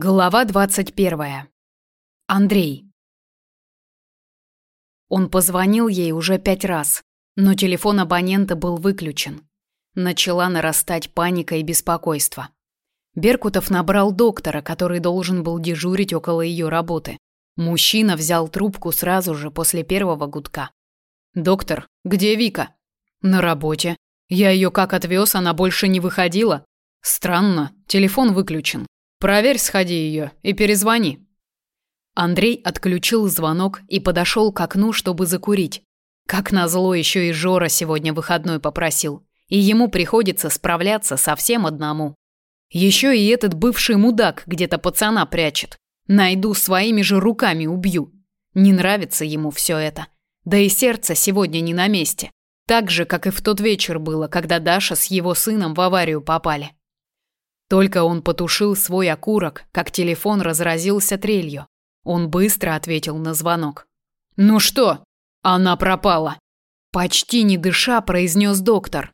Глава 21. Андрей. Он позвонил ей уже пять раз, но телефон абонента был выключен. Начала нарастать паника и беспокойство. Беркутов набрал доктора, который должен был дежурить около ее работы. Мужчина взял трубку сразу же после первого гудка. «Доктор, где Вика?» «На работе. Я ее как отвез, она больше не выходила. Странно, телефон выключен. Проверь, сходи ее и перезвони. Андрей отключил звонок и подошел к окну, чтобы закурить. Как назло, еще и Жора сегодня выходной попросил, и ему приходится справляться совсем одному. Еще и этот бывший мудак где-то пацана прячет. Найду своими же руками убью. Не нравится ему все это. Да и сердце сегодня не на месте. Так же, как и в тот вечер было, когда Даша с его сыном в аварию попали. Только он потушил свой окурок, как телефон разразился трелью. Он быстро ответил на звонок. «Ну что? Она пропала!» Почти не дыша, произнес доктор.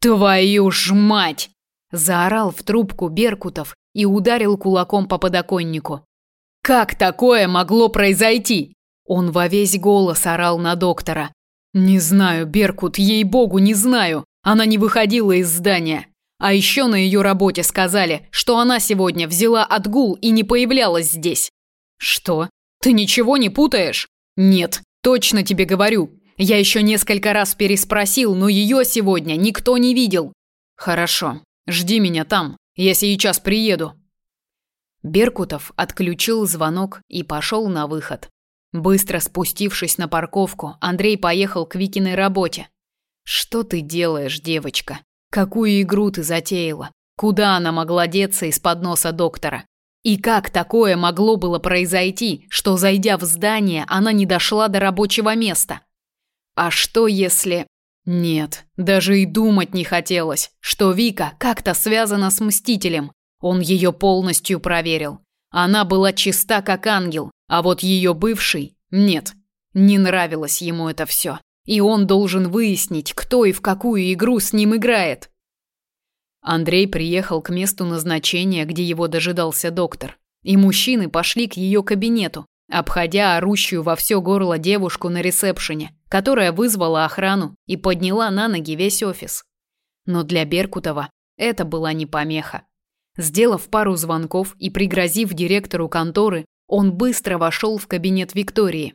«Твою ж мать!» Заорал в трубку Беркутов и ударил кулаком по подоконнику. «Как такое могло произойти?» Он во весь голос орал на доктора. «Не знаю, Беркут, ей-богу, не знаю. Она не выходила из здания. А еще на ее работе сказали, что она сегодня взяла отгул и не появлялась здесь. Что? Ты ничего не путаешь? Нет, точно тебе говорю. Я еще несколько раз переспросил, но ее сегодня никто не видел. Хорошо. Жди меня там. Я сейчас приеду. Беркутов отключил звонок и пошел на выход. Быстро спустившись на парковку, Андрей поехал к Викиной работе. Что ты делаешь, девочка? Какую игру ты затеяла? Куда она могла деться из-под носа доктора? И как такое могло было произойти, что, зайдя в здание, она не дошла до рабочего места? А что если... Нет, даже и думать не хотелось, что Вика как-то связана с Мстителем. Он ее полностью проверил. Она была чиста, как ангел, а вот ее бывший... Нет, не нравилось ему это все и он должен выяснить, кто и в какую игру с ним играет. Андрей приехал к месту назначения, где его дожидался доктор, и мужчины пошли к ее кабинету, обходя орущую во все горло девушку на ресепшене, которая вызвала охрану и подняла на ноги весь офис. Но для Беркутова это была не помеха. Сделав пару звонков и пригрозив директору конторы, он быстро вошел в кабинет Виктории.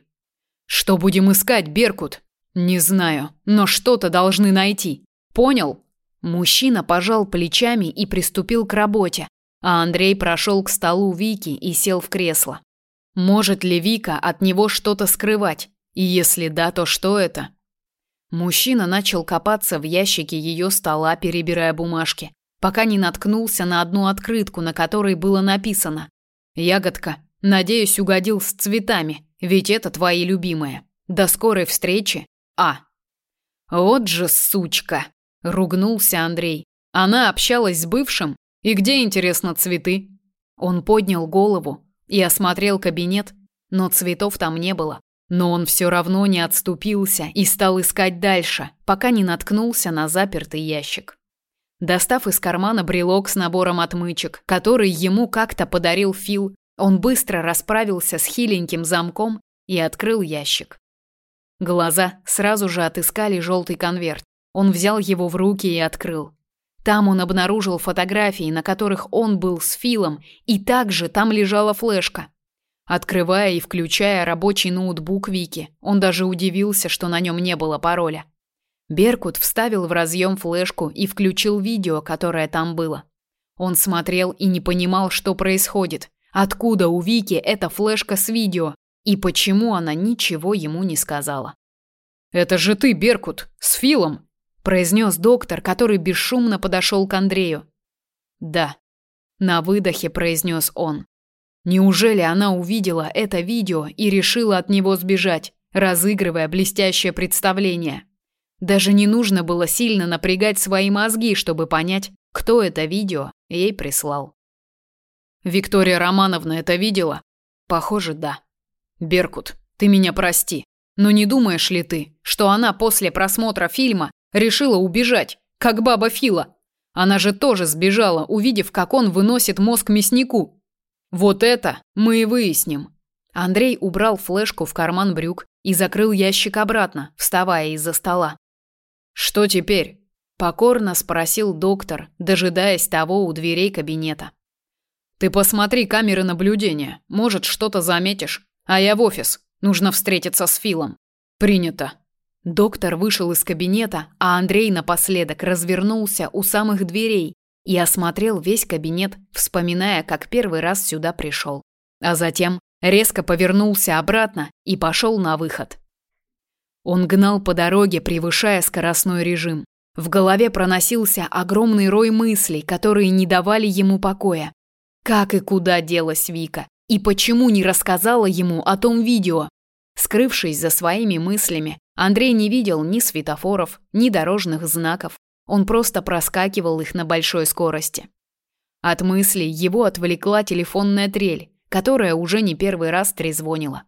«Что будем искать, Беркут?» Не знаю, но что-то должны найти. Понял? Мужчина пожал плечами и приступил к работе, а Андрей прошел к столу Вики и сел в кресло. Может ли Вика от него что-то скрывать? И если да, то что это? Мужчина начал копаться в ящике ее стола, перебирая бумажки, пока не наткнулся на одну открытку, на которой было написано: "Ягодка, надеюсь, угодил с цветами, ведь это твои любимые. До скорой встречи, а. Вот же сучка, ругнулся Андрей. Она общалась с бывшим, и где интересно цветы? Он поднял голову и осмотрел кабинет, но цветов там не было. Но он все равно не отступился и стал искать дальше, пока не наткнулся на запертый ящик. Достав из кармана брелок с набором отмычек, который ему как-то подарил Фил, он быстро расправился с хиленьким замком и открыл ящик. Глаза сразу же отыскали желтый конверт. Он взял его в руки и открыл. Там он обнаружил фотографии, на которых он был с Филом, и также там лежала флешка. Открывая и включая рабочий ноутбук Вики, он даже удивился, что на нем не было пароля. Беркут вставил в разъем флешку и включил видео, которое там было. Он смотрел и не понимал, что происходит. Откуда у Вики эта флешка с видео? И почему она ничего ему не сказала? «Это же ты, Беркут, с Филом!» – произнес доктор, который бесшумно подошел к Андрею. «Да», – на выдохе произнес он. Неужели она увидела это видео и решила от него сбежать, разыгрывая блестящее представление? Даже не нужно было сильно напрягать свои мозги, чтобы понять, кто это видео ей прислал. Виктория Романовна это видела? Похоже, да. Беркут, ты меня прости, но не думаешь ли ты, что она после просмотра фильма решила убежать, как баба Фила? Она же тоже сбежала, увидев, как он выносит мозг мяснику. Вот это мы и выясним. Андрей убрал флешку в карман брюк и закрыл ящик обратно, вставая из-за стола. Что теперь? покорно спросил доктор, дожидаясь того у дверей кабинета. Ты посмотри камеры наблюдения, может, что-то заметишь. А я в офис. Нужно встретиться с Филом. Принято. Доктор вышел из кабинета, а Андрей напоследок развернулся у самых дверей и осмотрел весь кабинет, вспоминая, как первый раз сюда пришел. А затем резко повернулся обратно и пошел на выход. Он гнал по дороге, превышая скоростной режим. В голове проносился огромный рой мыслей, которые не давали ему покоя. Как и куда делась Вика? И почему не рассказала ему о том видео? Скрывшись за своими мыслями, Андрей не видел ни светофоров, ни дорожных знаков. Он просто проскакивал их на большой скорости. От мыслей его отвлекла телефонная трель, которая уже не первый раз трезвонила.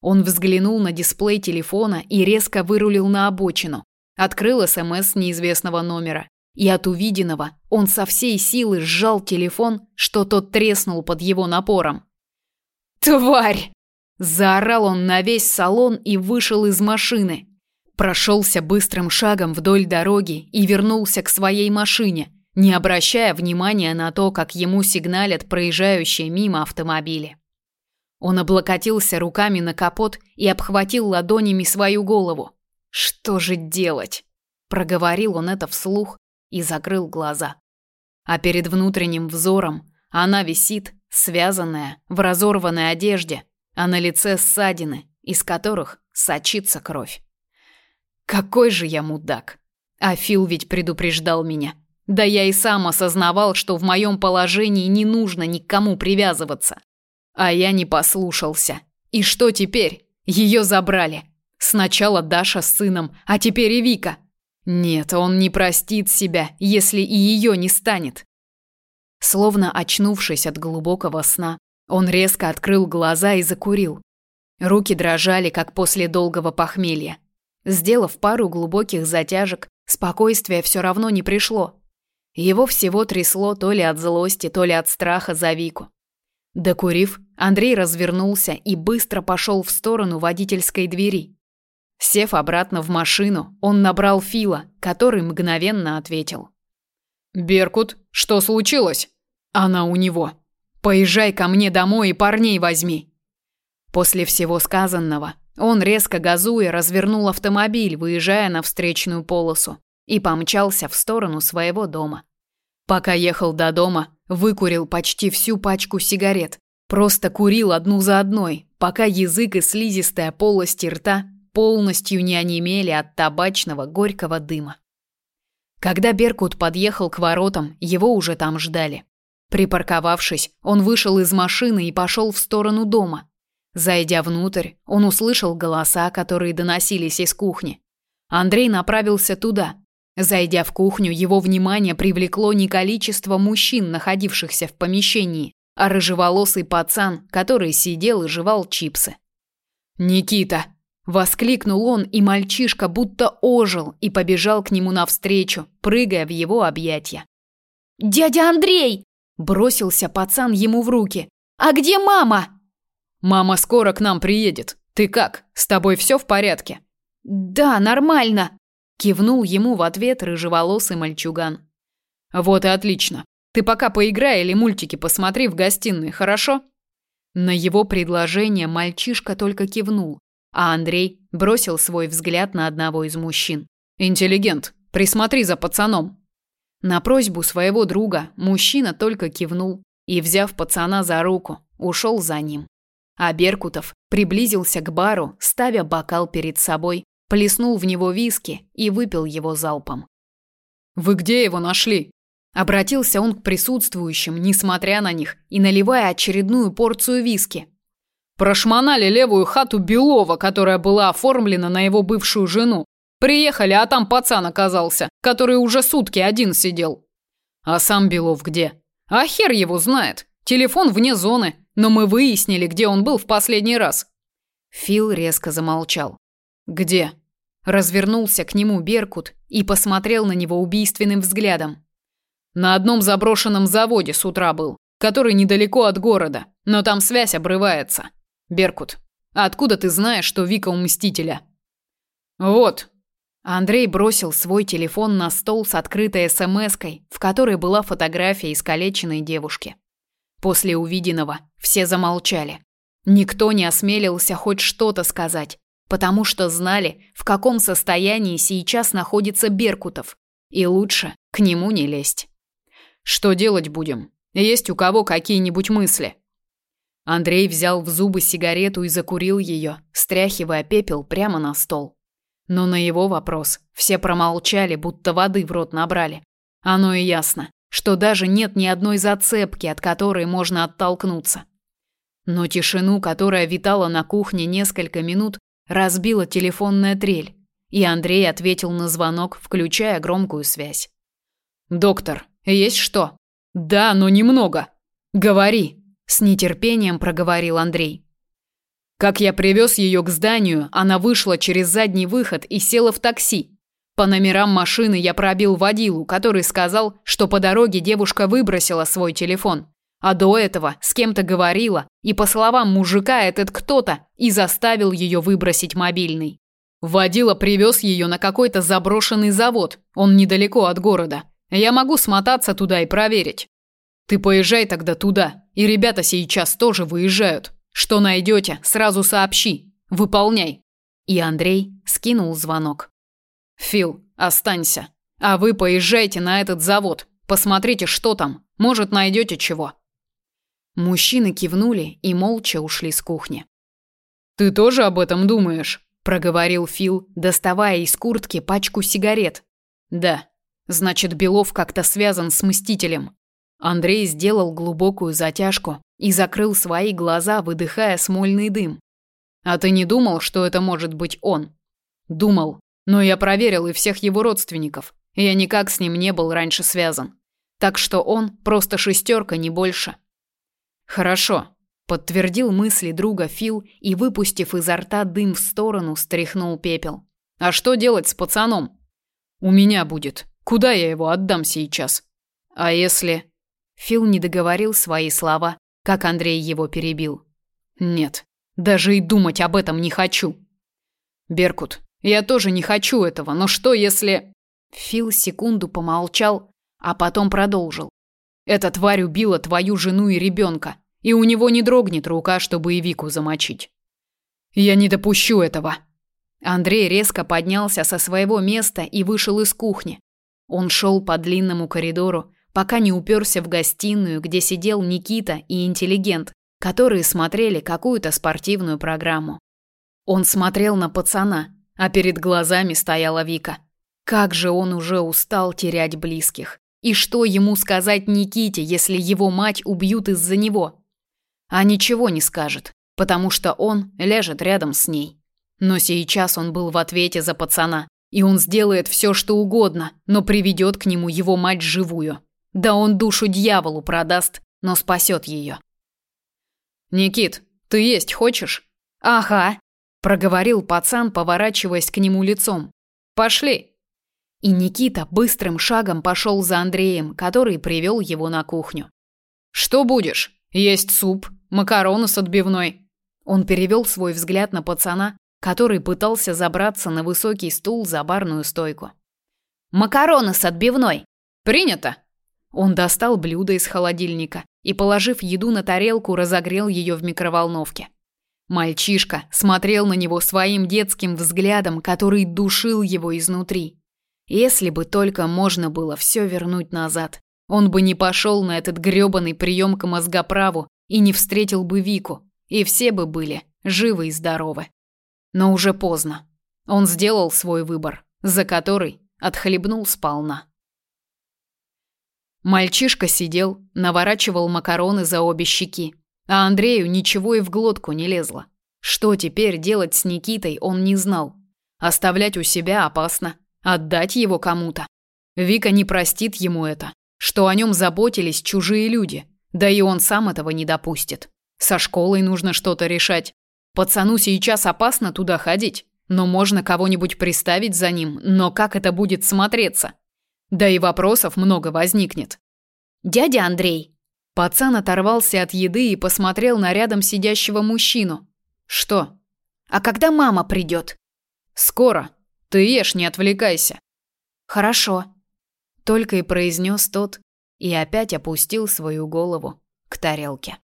Он взглянул на дисплей телефона и резко вырулил на обочину. Открыл СМС неизвестного номера. И от увиденного он со всей силы сжал телефон, что тот треснул под его напором. «Тварь!» Заорал он на весь салон и вышел из машины. Прошелся быстрым шагом вдоль дороги и вернулся к своей машине, не обращая внимания на то, как ему сигналят проезжающие мимо автомобили. Он облокотился руками на капот и обхватил ладонями свою голову. Что же делать? Проговорил он это вслух и закрыл глаза. А перед внутренним взором она висит, связанная, в разорванной одежде, а на лице ссадины, из которых сочится кровь. Какой же я мудак. А Фил ведь предупреждал меня. Да я и сам осознавал, что в моем положении не нужно никому привязываться. А я не послушался. И что теперь? Ее забрали. Сначала Даша с сыном, а теперь и Вика. Нет, он не простит себя, если и ее не станет. Словно очнувшись от глубокого сна, он резко открыл глаза и закурил. Руки дрожали, как после долгого похмелья. Сделав пару глубоких затяжек, спокойствие все равно не пришло. Его всего трясло то ли от злости, то ли от страха за Вику. Докурив, Андрей развернулся и быстро пошел в сторону водительской двери. Сев обратно в машину, он набрал Фила, который мгновенно ответил. «Беркут, что случилось?» «Она у него. Поезжай ко мне домой и парней возьми». После всего сказанного, он, резко газуя, развернул автомобиль, выезжая на встречную полосу, и помчался в сторону своего дома. Пока ехал до дома, выкурил почти всю пачку сигарет. Просто курил одну за одной, пока язык и слизистая полость рта полностью не онемели от табачного горького дыма. Когда Беркут подъехал к воротам, его уже там ждали. Припарковавшись, он вышел из машины и пошел в сторону дома. Зайдя внутрь, он услышал голоса, которые доносились из кухни. Андрей направился туда. Зайдя в кухню, его внимание привлекло не количество мужчин, находившихся в помещении, а рыжеволосый пацан, который сидел и жевал чипсы. «Никита!» Воскликнул он, и мальчишка будто ожил и побежал к нему навстречу, прыгая в его объятия. «Дядя Андрей!» – бросился пацан ему в руки. «А где мама?» «Мама скоро к нам приедет. Ты как? С тобой все в порядке?» «Да, нормально», – кивнул ему в ответ рыжеволосый мальчуган. «Вот и отлично. Ты пока поиграй или мультики посмотри в гостиной, хорошо?» На его предложение мальчишка только кивнул, а Андрей бросил свой взгляд на одного из мужчин. «Интеллигент, присмотри за пацаном». На просьбу своего друга мужчина только кивнул и, взяв пацана за руку, ушел за ним. А Беркутов приблизился к бару, ставя бокал перед собой, плеснул в него виски и выпил его залпом. «Вы где его нашли?» Обратился он к присутствующим, несмотря на них, и наливая очередную порцию виски. Прошмонали левую хату Белова, которая была оформлена на его бывшую жену. Приехали, а там пацан оказался, который уже сутки один сидел. А сам Белов где? А хер его знает. Телефон вне зоны, но мы выяснили, где он был в последний раз. Фил резко замолчал. Где? Развернулся к нему Беркут и посмотрел на него убийственным взглядом. На одном заброшенном заводе с утра был. который недалеко от города, но там связь обрывается. Беркут, а откуда ты знаешь, что Вика у Мстителя? Вот. Андрей бросил свой телефон на стол с открытой СМСкой, в которой была фотография искалеченной девушки. После увиденного все замолчали. Никто не осмелился хоть что-то сказать, потому что знали, в каком состоянии сейчас находится Беркутов, и лучше к нему не лезть. Что делать будем? Есть у кого какие-нибудь мысли? Андрей взял в зубы сигарету и закурил ее, стряхивая пепел прямо на стол. Но на его вопрос все промолчали, будто воды в рот набрали. Оно и ясно, что даже нет ни одной зацепки, от которой можно оттолкнуться. Но тишину, которая витала на кухне несколько минут, разбила телефонная трель, и Андрей ответил на звонок, включая громкую связь. «Доктор, есть что?» «Да, но немного. Говори», – с нетерпением проговорил Андрей. Как я привез ее к зданию, она вышла через задний выход и села в такси. По номерам машины я пробил водилу, который сказал, что по дороге девушка выбросила свой телефон. А до этого с кем-то говорила, и по словам мужика этот кто-то и заставил ее выбросить мобильный. Водила привез ее на какой-то заброшенный завод, он недалеко от города. Я могу смотаться туда и проверить. Ты поезжай тогда туда, и ребята сейчас тоже выезжают. Что найдете, сразу сообщи. Выполняй. И Андрей скинул звонок. Фил, останься. А вы поезжайте на этот завод. Посмотрите, что там. Может, найдете чего. Мужчины кивнули и молча ушли с кухни. Ты тоже об этом думаешь? проговорил Фил, доставая из куртки пачку сигарет. Да. Значит, Белов как-то связан с мстителем. Андрей сделал глубокую затяжку и закрыл свои глаза, выдыхая смольный дым. А ты не думал, что это может быть он? Думал, но я проверил и всех его родственников. Я никак с ним не был раньше связан. Так что он просто шестерка, не больше. Хорошо, подтвердил мысли друга Фил и, выпустив изо рта дым в сторону, стряхнул пепел. А что делать с пацаном? У меня будет. Куда я его отдам сейчас? А если Фил не договорил свои слова, как Андрей его перебил. Нет, даже и думать об этом не хочу. Беркут, я тоже не хочу этого, но что если Фил секунду помолчал, а потом продолжил. Эта тварь убила твою жену и ребенка, и у него не дрогнет рука, чтобы и Вику замочить. Я не допущу этого. Андрей резко поднялся со своего места и вышел из кухни. Он шел по длинному коридору, пока не уперся в гостиную, где сидел Никита и интеллигент, которые смотрели какую-то спортивную программу. Он смотрел на пацана, а перед глазами стояла Вика. Как же он уже устал терять близких. И что ему сказать Никите, если его мать убьют из-за него? А ничего не скажет, потому что он ляжет рядом с ней. Но сейчас он был в ответе за пацана, и он сделает все, что угодно, но приведет к нему его мать живую. Да он душу дьяволу продаст, но спасет ее. Никит, ты есть хочешь? Ага, проговорил пацан, поворачиваясь к нему лицом. Пошли. И Никита быстрым шагом пошел за Андреем, который привел его на кухню. Что будешь? Есть суп, макароны с отбивной. Он перевел свой взгляд на пацана, который пытался забраться на высокий стул за барную стойку. Макароны с отбивной. Принято. Он достал блюдо из холодильника и, положив еду на тарелку, разогрел ее в микроволновке. Мальчишка смотрел на него своим детским взглядом, который душил его изнутри. Если бы только можно было все вернуть назад, он бы не пошел на этот грёбаный прием к мозгоправу и не встретил бы Вику, и все бы были живы и здоровы. Но уже поздно. Он сделал свой выбор, за который отхлебнул сполна. Мальчишка сидел, наворачивал макароны за обе щеки, а Андрею ничего и в глотку не лезло. Что теперь делать с Никитой, он не знал. Оставлять у себя опасно, отдать его кому-то. Вика не простит ему это, что о нем заботились чужие люди, да и он сам этого не допустит. Со школой нужно что-то решать. Пацану сейчас опасно туда ходить, но можно кого-нибудь приставить за ним, но как это будет смотреться? Да и вопросов много возникнет. Дядя Андрей. Пацан оторвался от еды и посмотрел на рядом сидящего мужчину. «Что?» «А когда мама придет?» «Скоро. Ты ешь, не отвлекайся». «Хорошо», — только и произнес тот и опять опустил свою голову к тарелке.